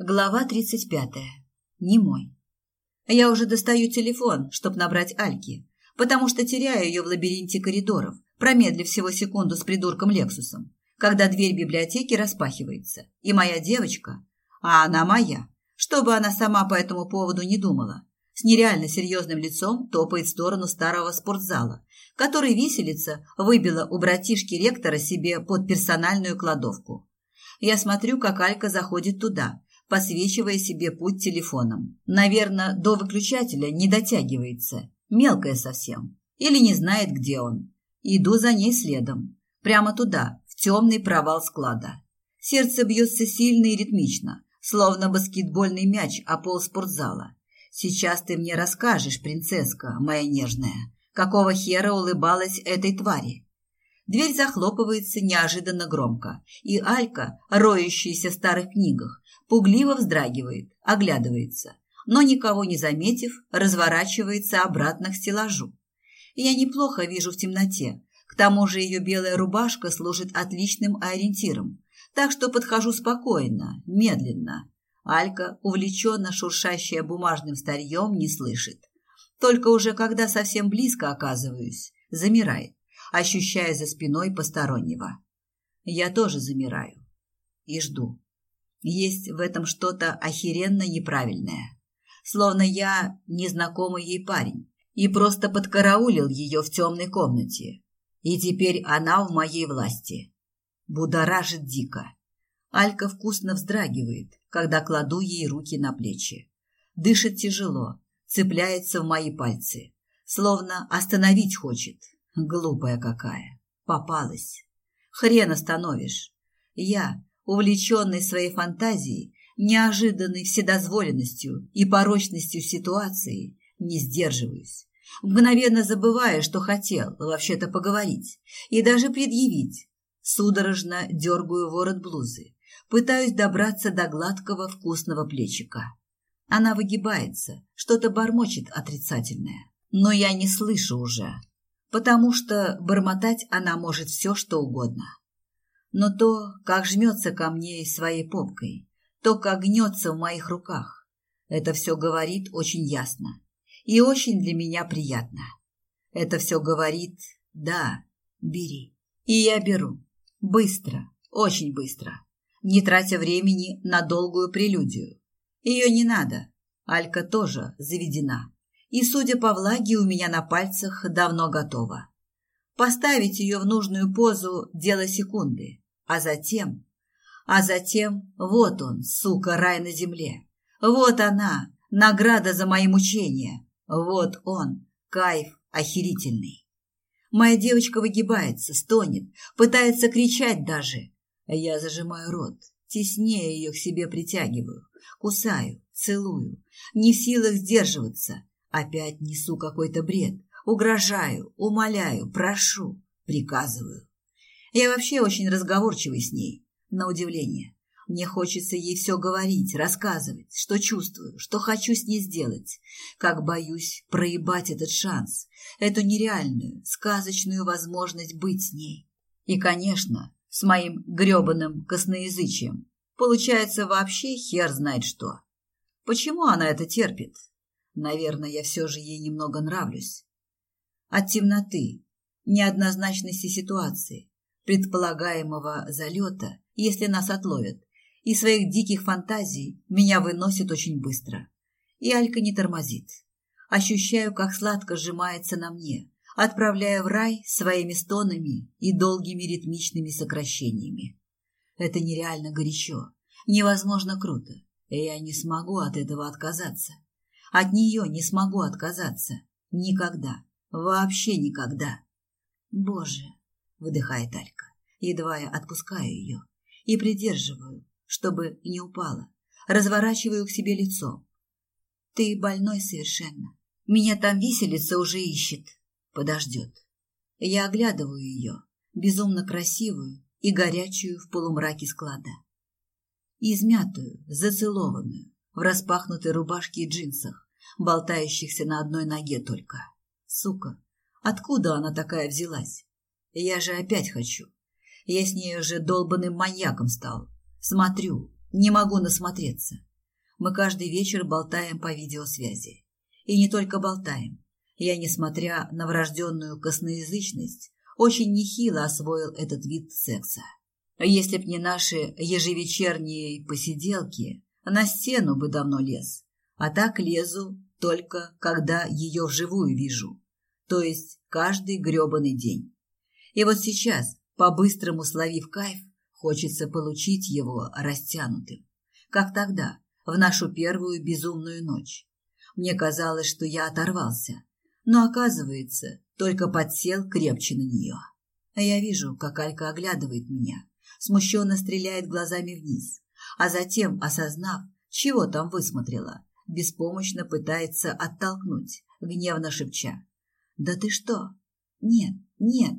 Глава 35. Не мой. Я уже достаю телефон, чтобы набрать Альки, потому что теряю ее в лабиринте коридоров, промедлив всего секунду с придурком Лексусом, когда дверь библиотеки распахивается, и моя девочка, а она моя, чтобы она сама по этому поводу не думала, с нереально серьезным лицом топает в сторону старого спортзала, который виселица выбила у братишки ректора себе под персональную кладовку. Я смотрю, как Алька заходит туда, посвечивая себе путь телефоном. Наверное, до выключателя не дотягивается, мелкая совсем, или не знает, где он. Иду за ней следом, прямо туда, в темный провал склада. Сердце бьется сильно и ритмично, словно баскетбольный мяч о пол спортзала. Сейчас ты мне расскажешь, принцесска, моя нежная, какого хера улыбалась этой твари. Дверь захлопывается неожиданно громко, и Алька, роющаяся в старых книгах, пугливо вздрагивает, оглядывается, но никого не заметив, разворачивается обратно к стеллажу. Я неплохо вижу в темноте, к тому же ее белая рубашка служит отличным ориентиром, так что подхожу спокойно, медленно. Алька, увлеченно шуршащая бумажным старьем, не слышит. Только уже когда совсем близко оказываюсь, замирает, ощущая за спиной постороннего. Я тоже замираю и жду. Есть в этом что-то охеренно неправильное. Словно я незнакомый ей парень и просто подкараулил ее в темной комнате. И теперь она в моей власти. Будоражит дико. Алька вкусно вздрагивает, когда кладу ей руки на плечи. Дышит тяжело, цепляется в мои пальцы. Словно остановить хочет. Глупая какая. Попалась. Хрен остановишь. Я, увлеченный своей фантазией, неожиданной вседозволенностью и порочностью ситуации, не сдерживаюсь, мгновенно забывая, что хотел вообще-то поговорить и даже предъявить. Судорожно дергаю ворот блузы, пытаюсь добраться до гладкого вкусного плечика. Она выгибается, что-то бормочет отрицательное, но я не слышу уже, потому что бормотать она может все, что угодно но то, как жмется ко мне своей попкой, то, как гнется в моих руках, это все говорит очень ясно и очень для меня приятно. Это все говорит «да, бери». И я беру. Быстро, очень быстро, не тратя времени на долгую прелюдию. Ее не надо, Алька тоже заведена. И, судя по влаге, у меня на пальцах давно готова. Поставить ее в нужную позу – дело секунды. А затем... А затем вот он, сука, рай на земле. Вот она, награда за мои мучения. Вот он, кайф охерительный. Моя девочка выгибается, стонет, пытается кричать даже. Я зажимаю рот, теснее ее к себе притягиваю, кусаю, целую, не в силах сдерживаться. Опять несу какой-то бред, угрожаю, умоляю, прошу, приказываю. Я вообще очень разговорчивый с ней, на удивление. Мне хочется ей все говорить, рассказывать, что чувствую, что хочу с ней сделать. Как боюсь проебать этот шанс, эту нереальную, сказочную возможность быть с ней. И, конечно, с моим гребаным косноязычием. Получается вообще хер знает что. Почему она это терпит? Наверное, я все же ей немного нравлюсь. От темноты, неоднозначности ситуации, предполагаемого залета, если нас отловят, и своих диких фантазий меня выносит очень быстро. И Алька не тормозит. Ощущаю, как сладко сжимается на мне, отправляя в рай своими стонами и долгими ритмичными сокращениями. Это нереально горячо, невозможно круто, и я не смогу от этого отказаться. От нее не смогу отказаться. Никогда. Вообще никогда. Боже, выдыхает Алька. Едва я отпускаю ее и придерживаю, чтобы не упала. Разворачиваю к себе лицо. Ты больной совершенно. Меня там виселица уже ищет. Подождет. Я оглядываю ее, безумно красивую и горячую в полумраке склада. Измятую, зацелованную, в распахнутой рубашке и джинсах, болтающихся на одной ноге только. Сука, откуда она такая взялась? Я же опять хочу. Я с ней уже долбанным маньяком стал. Смотрю, Не могу насмотреться. Мы каждый вечер болтаем по видеосвязи. И не только болтаем. Я, несмотря на врожденную косноязычность, очень нехило освоил этот вид секса. Если б не наши ежевечерние посиделки, на стену бы давно лез. А так лезу только, когда ее вживую вижу. То есть каждый гребаный день. И вот сейчас, по-быстрому словив кайф, хочется получить его растянутым. Как тогда, в нашу первую безумную ночь. Мне казалось, что я оторвался, но оказывается, только подсел крепче на нее. А я вижу, как Алька оглядывает меня, смущенно стреляет глазами вниз, а затем, осознав, чего там высмотрела, беспомощно пытается оттолкнуть, гневно шепча. «Да ты что? Нет, нет,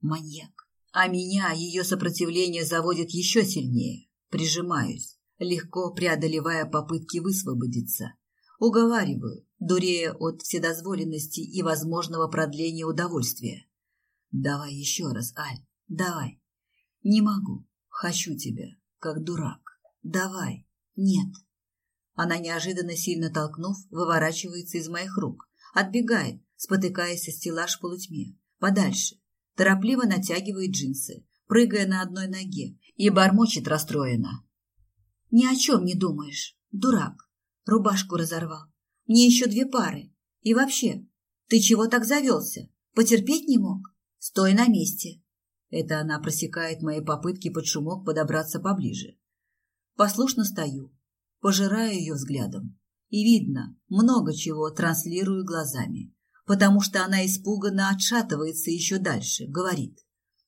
маньяк!» А меня ее сопротивление заводит еще сильнее. Прижимаюсь, легко преодолевая попытки высвободиться. Уговариваю, дурея от вседозволенности и возможного продления удовольствия. Давай еще раз, Аль, давай. Не могу, хочу тебя, как дурак. Давай, нет. Она неожиданно сильно толкнув, выворачивается из моих рук, отбегает, спотыкаясь о стеллаж полутьме, подальше, торопливо натягивает джинсы, прыгая на одной ноге, и бормочет расстроенно. «Ни о чем не думаешь, дурак. Рубашку разорвал. Мне еще две пары. И вообще, ты чего так завелся? Потерпеть не мог? Стой на месте. Это она просекает мои попытки под шумок подобраться поближе. Послушно стою, пожираю ее взглядом. И видно, много чего транслирую глазами, потому что она испуганно отшатывается еще дальше, говорит.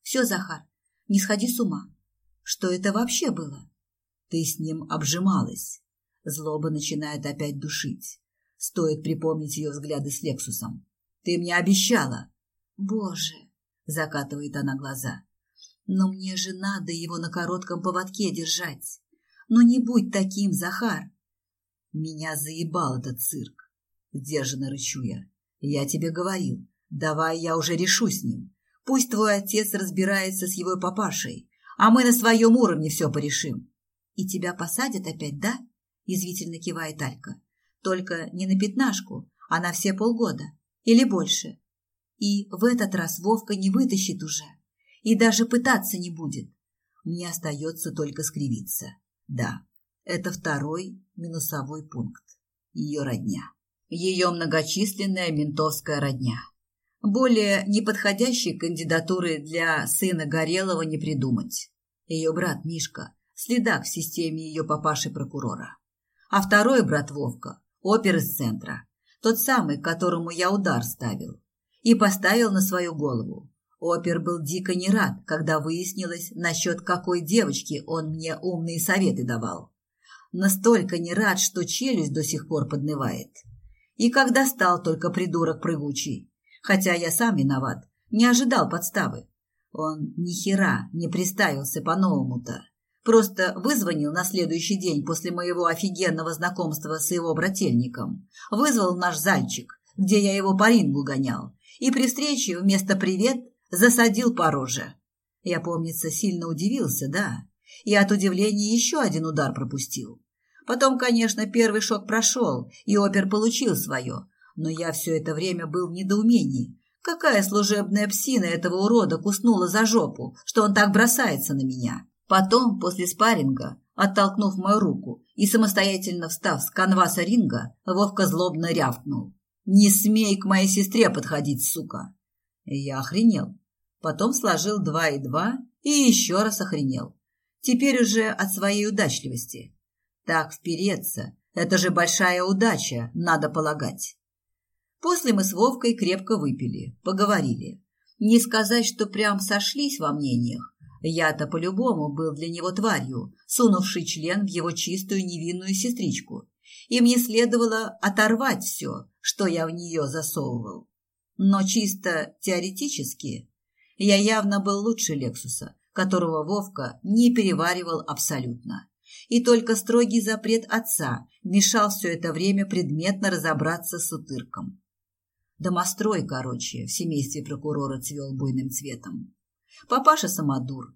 «Все, Захар, не сходи с ума. Что это вообще было?» «Ты с ним обжималась», Злоба начинает опять душить. Стоит припомнить ее взгляды с Лексусом. «Ты мне обещала!» «Боже!» — закатывает она глаза. «Но мне же надо его на коротком поводке держать. Ну не будь таким, Захар!» Меня заебал этот цирк. Сдержанно рычу я. Я тебе говорил, давай я уже решу с ним. Пусть твой отец разбирается с его папашей, а мы на своем уровне все порешим. И тебя посадят опять, да? – язвительно кивает Алька. «Только не на пятнашку, а на все полгода. Или больше. И в этот раз Вовка не вытащит уже. И даже пытаться не будет. Мне остается только скривиться. Да, это второй минусовой пункт. Ее родня. Ее многочисленная ментовская родня. Более неподходящей кандидатуры для сына Горелого не придумать. Ее брат Мишка – следак в системе ее папаши-прокурора а второй брат Вовка – опер из центра, тот самый, которому я удар ставил. И поставил на свою голову. Опер был дико не рад, когда выяснилось, насчет какой девочки он мне умные советы давал. Настолько не рад, что челюсть до сих пор поднывает. И когда стал только придурок прыгучий. Хотя я сам виноват, не ожидал подставы. Он ни хера не приставился по-новому-то. Просто вызвонил на следующий день после моего офигенного знакомства с его брательником. Вызвал наш зальчик, где я его по рингу гонял. И при встрече вместо «привет» засадил по роже. Я, помнится, сильно удивился, да. И от удивления еще один удар пропустил. Потом, конечно, первый шок прошел, и опер получил свое. Но я все это время был в недоумении. Какая служебная псина этого урода куснула за жопу, что он так бросается на меня? Потом, после спарринга, оттолкнув мою руку и самостоятельно встав с канваса ринга, Вовка злобно рявкнул. «Не смей к моей сестре подходить, сука!» Я охренел. Потом сложил два и два и еще раз охренел. Теперь уже от своей удачливости. Так впереться – это же большая удача, надо полагать. После мы с Вовкой крепко выпили, поговорили. Не сказать, что прям сошлись во мнениях, я-то по-любому был для него тварью, сунувший член в его чистую невинную сестричку. И мне следовало оторвать все, что я в нее засовывал. Но чисто теоретически я явно был лучше Лексуса, которого Вовка не переваривал абсолютно. И только строгий запрет отца мешал все это время предметно разобраться с утырком. Домострой, короче, в семействе прокурора цвел буйным цветом. Папаша самодур.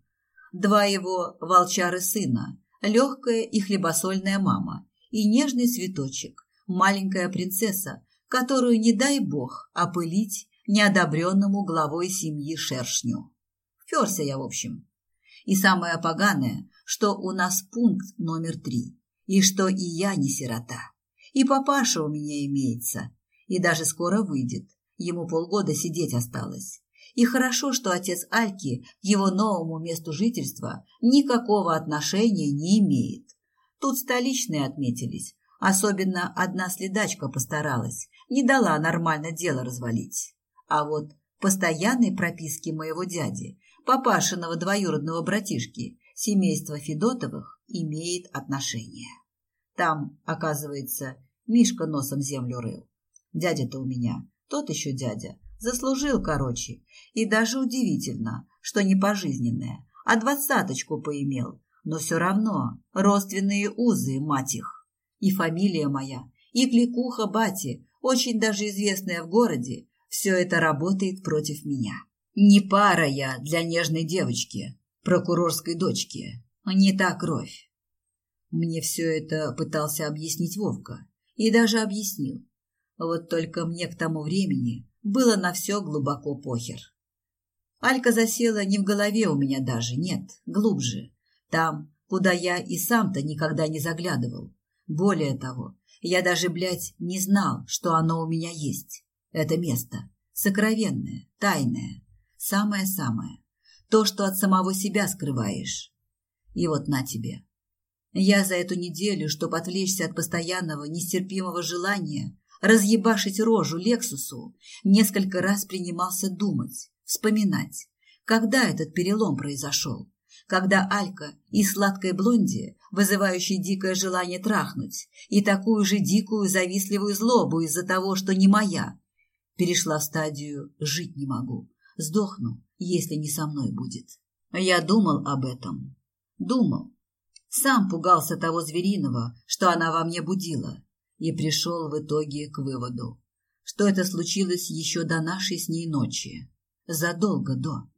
Два его волчары сына, легкая и хлебосольная мама и нежный цветочек, маленькая принцесса, которую, не дай бог, опылить неодобренному главой семьи шершню. Вперся я, в общем. И самое поганое, что у нас пункт номер три, и что и я не сирота, и папаша у меня имеется, и даже скоро выйдет, ему полгода сидеть осталось. И хорошо, что отец Альки к его новому месту жительства никакого отношения не имеет. Тут столичные отметились. Особенно одна следачка постаралась, не дала нормально дело развалить. А вот постоянной прописки моего дяди, папашиного двоюродного братишки, семейства Федотовых, имеет отношение. Там, оказывается, Мишка носом землю рыл. Дядя-то у меня, тот еще дядя, Заслужил, короче. И даже удивительно, что не пожизненное, а двадцаточку поимел. Но все равно родственные узы, мать их. И фамилия моя, и кликуха бати, очень даже известная в городе, все это работает против меня. Не пара я для нежной девочки, прокурорской дочки. Не та кровь. Мне все это пытался объяснить Вовка. И даже объяснил. Вот только мне к тому времени было на все глубоко похер. Алька засела не в голове у меня даже, нет, глубже. Там, куда я и сам-то никогда не заглядывал. Более того, я даже, блядь, не знал, что оно у меня есть. Это место. Сокровенное, тайное. Самое-самое. То, что от самого себя скрываешь. И вот на тебе. Я за эту неделю, чтобы отвлечься от постоянного, нестерпимого желания, разъебашить рожу Лексусу, несколько раз принимался думать, вспоминать, когда этот перелом произошел, когда Алька и сладкой блонди, вызывающей дикое желание трахнуть, и такую же дикую завистливую злобу из-за того, что не моя, перешла в стадию «жить не могу», сдохну, если не со мной будет. Я думал об этом. Думал. Сам пугался того звериного, что она во мне будила, и пришел в итоге к выводу, что это случилось еще до нашей с ней ночи, задолго до.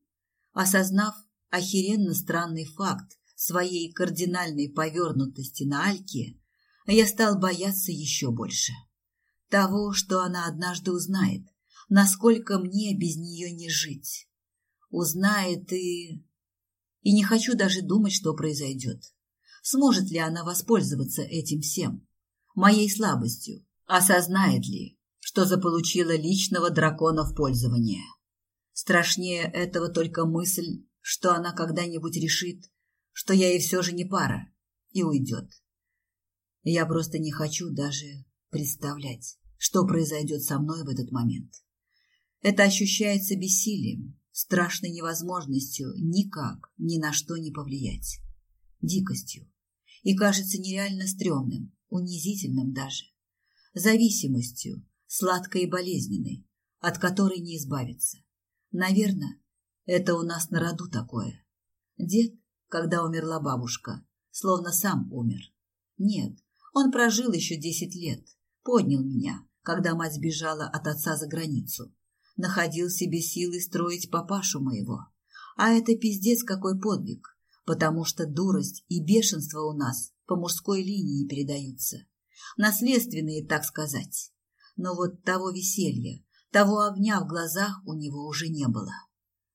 Осознав охеренно странный факт своей кардинальной повернутости на Альке, я стал бояться еще больше. Того, что она однажды узнает, насколько мне без нее не жить. Узнает и... И не хочу даже думать, что произойдет. Сможет ли она воспользоваться этим всем? моей слабостью, осознает ли, что заполучила личного дракона в пользование. Страшнее этого только мысль, что она когда-нибудь решит, что я ей все же не пара, и уйдет. Я просто не хочу даже представлять, что произойдет со мной в этот момент. Это ощущается бессилием, страшной невозможностью никак ни на что не повлиять, дикостью и кажется нереально стрёмным, унизительным даже, зависимостью, сладкой и болезненной, от которой не избавиться. Наверное, это у нас на роду такое. Дед, когда умерла бабушка, словно сам умер. Нет, он прожил еще десять лет, поднял меня, когда мать сбежала от отца за границу. Находил себе силы строить папашу моего. А это пиздец какой подвиг, потому что дурость и бешенство у нас по мужской линии передаются. Наследственные, так сказать. Но вот того веселья, того огня в глазах у него уже не было.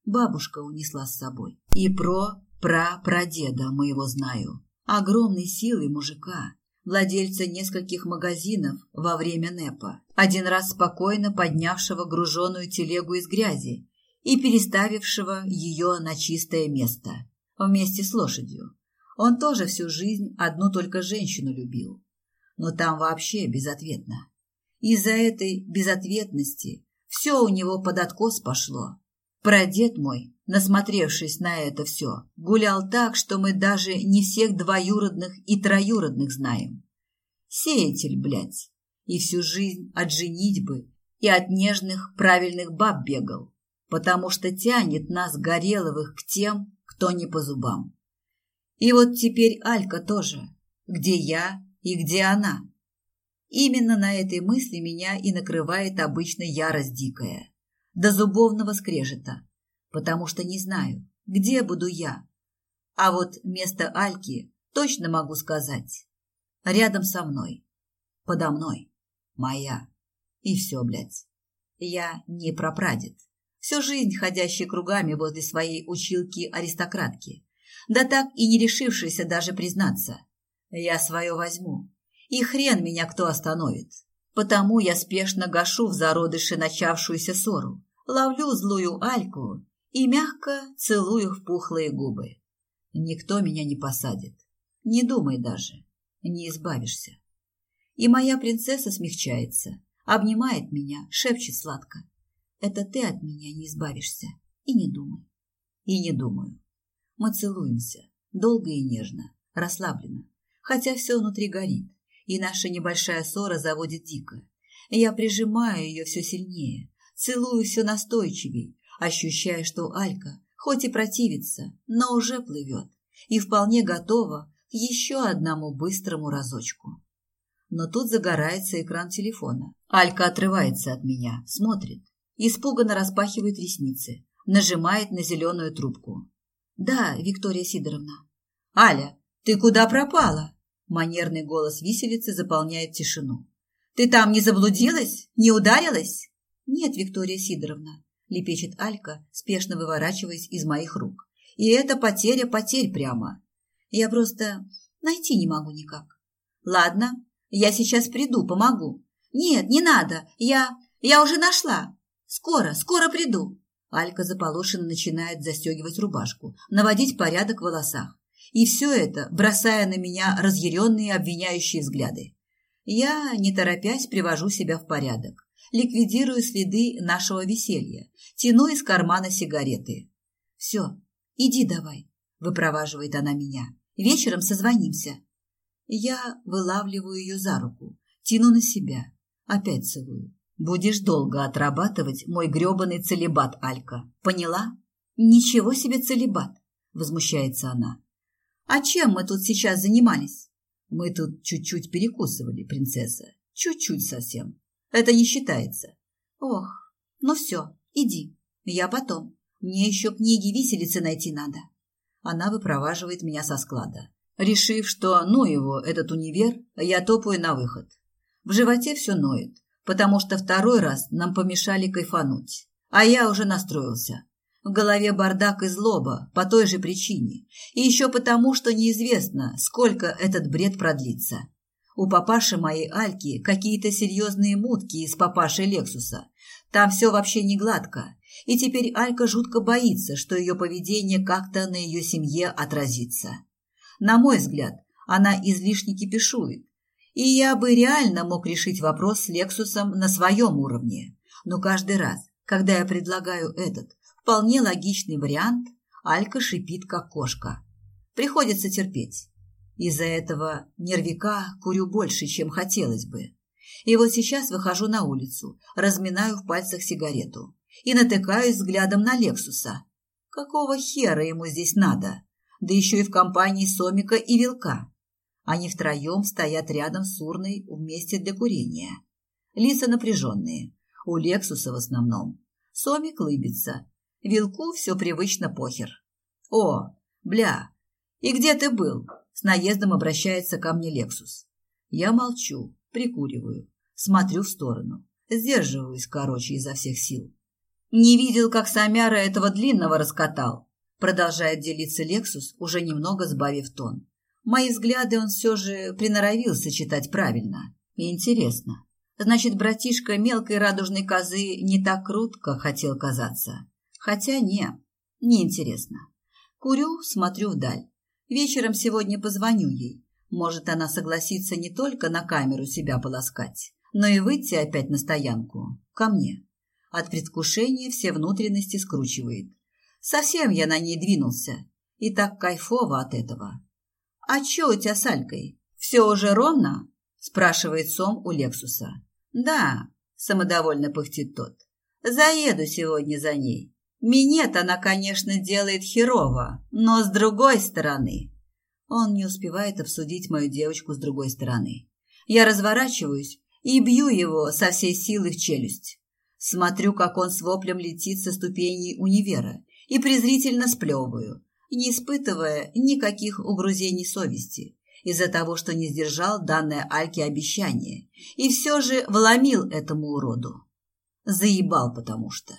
Бабушка унесла с собой. И про пра-прадеда моего знаю. Огромной силой мужика, владельца нескольких магазинов во время НЭПа, один раз спокойно поднявшего груженую телегу из грязи и переставившего ее на чистое место вместе с лошадью. Он тоже всю жизнь одну только женщину любил. Но там вообще безответно. Из-за этой безответности все у него под откос пошло. Прадед мой, насмотревшись на это все, гулял так, что мы даже не всех двоюродных и троюродных знаем. Сеятель, блядь, и всю жизнь от женитьбы и от нежных правильных баб бегал, потому что тянет нас Гореловых к тем, кто не по зубам. И вот теперь Алька тоже. Где я и где она? Именно на этой мысли меня и накрывает обычно ярость дикая. До зубовного скрежета. Потому что не знаю, где буду я. А вот место Альки точно могу сказать. Рядом со мной, подо мной, моя. И все, блядь. Я не прапрадед. Всю жизнь ходящий кругами возле своей училки-аристократки. Да так и не решившийся даже признаться. Я свое возьму. И хрен меня кто остановит. Потому я спешно гашу в зародыше начавшуюся ссору, ловлю злую Альку и мягко целую в пухлые губы. Никто меня не посадит. Не думай даже. Не избавишься. И моя принцесса смягчается, обнимает меня, шепчет сладко. Это ты от меня не избавишься. И не думай. И не думаю. Мы целуемся. Долго и нежно, расслабленно. Хотя все внутри горит и наша небольшая ссора заводит дико. Я прижимаю ее все сильнее, целую все настойчивей, ощущая, что Алька, хоть и противится, но уже плывет и вполне готова к еще одному быстрому разочку. Но тут загорается экран телефона. Алька отрывается от меня, смотрит, испуганно распахивает ресницы, нажимает на зеленую трубку. «Да, Виктория Сидоровна». «Аля, ты куда пропала?» Манерный голос виселицы заполняет тишину. «Ты там не заблудилась? Не ударилась?» «Нет, Виктория Сидоровна», – лепечет Алька, спешно выворачиваясь из моих рук. «И это потеря потерь прямо. Я просто найти не могу никак». «Ладно, я сейчас приду, помогу». «Нет, не надо, я... я уже нашла. Скоро, скоро приду». Алька заполошенно начинает застегивать рубашку, наводить порядок в волосах. И все это, бросая на меня разъяренные обвиняющие взгляды. Я, не торопясь, привожу себя в порядок, ликвидирую следы нашего веселья, тяну из кармана сигареты. «Все, иди давай», – выпроваживает она меня. «Вечером созвонимся». Я вылавливаю ее за руку, тяну на себя, опять целую. «Будешь долго отрабатывать мой гребаный целебат, Алька. Поняла?» «Ничего себе целебат!» – возмущается она. А чем мы тут сейчас занимались? Мы тут чуть-чуть перекусывали, принцесса. Чуть-чуть совсем. Это не считается. Ох, ну все, иди. Я потом. Мне еще книги виселицы найти надо. Она выпроваживает меня со склада. Решив, что ну его, этот универ, я топаю на выход. В животе все ноет, потому что второй раз нам помешали кайфануть. А я уже настроился. В голове бардак и злоба по той же причине. И еще потому, что неизвестно, сколько этот бред продлится. У папаши моей Альки какие-то серьезные мутки из папаши Лексуса. Там все вообще не гладко. И теперь Алька жутко боится, что ее поведение как-то на ее семье отразится. На мой взгляд, она излишне кипишует. И я бы реально мог решить вопрос с Лексусом на своем уровне. Но каждый раз, когда я предлагаю этот, Вполне логичный вариант. Алька шипит, как кошка. Приходится терпеть. Из-за этого нервика курю больше, чем хотелось бы. И вот сейчас выхожу на улицу, разминаю в пальцах сигарету и натыкаюсь взглядом на Лексуса. Какого хера ему здесь надо? Да еще и в компании Сомика и Вилка. Они втроем стоят рядом с урной вместе для курения. Лица напряженные. У Лексуса в основном. Сомик лыбится, Вилку все привычно похер. «О, бля, и где ты был?» С наездом обращается ко мне Лексус. Я молчу, прикуриваю, смотрю в сторону. Сдерживаюсь, короче, изо всех сил. «Не видел, как Самяра этого длинного раскатал», продолжает делиться Лексус, уже немного сбавив тон. Мои взгляды он все же приноровился читать правильно. И интересно. Значит, братишка мелкой радужной козы не так крут, как хотел казаться. Хотя не, неинтересно. Курю, смотрю вдаль. Вечером сегодня позвоню ей. Может, она согласится не только на камеру себя полоскать, но и выйти опять на стоянку. Ко мне. От предвкушения все внутренности скручивает. Совсем я на ней двинулся. И так кайфово от этого. «А чё у тебя с Алькой? Все уже ровно?» спрашивает Сом у Лексуса. «Да», самодовольно пыхтит тот. «Заеду сегодня за ней. Минет она, конечно, делает херово, но с другой стороны... Он не успевает обсудить мою девочку с другой стороны. Я разворачиваюсь и бью его со всей силы в челюсть. Смотрю, как он с воплем летит со ступеней универа и презрительно сплевываю. не испытывая никаких угрызений совести из-за того, что не сдержал данное Альке обещание и все же вломил этому уроду. Заебал потому что.